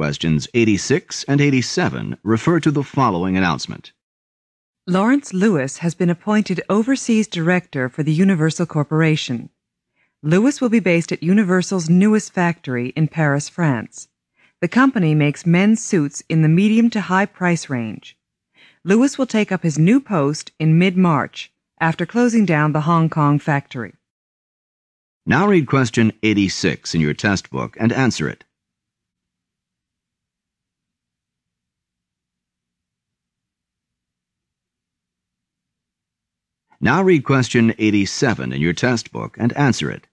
Questions 86 and 87 refer to the following announcement. Lawrence Lewis has been appointed Overseas Director for the Universal Corporation. Lewis will be based at Universal's newest factory in Paris, France. The company makes men's suits in the medium to high price range. Lewis will take up his new post in mid March after closing down the Hong Kong factory. Now read question 86 in your test book and answer it. Now read question 87 in your test book and answer it.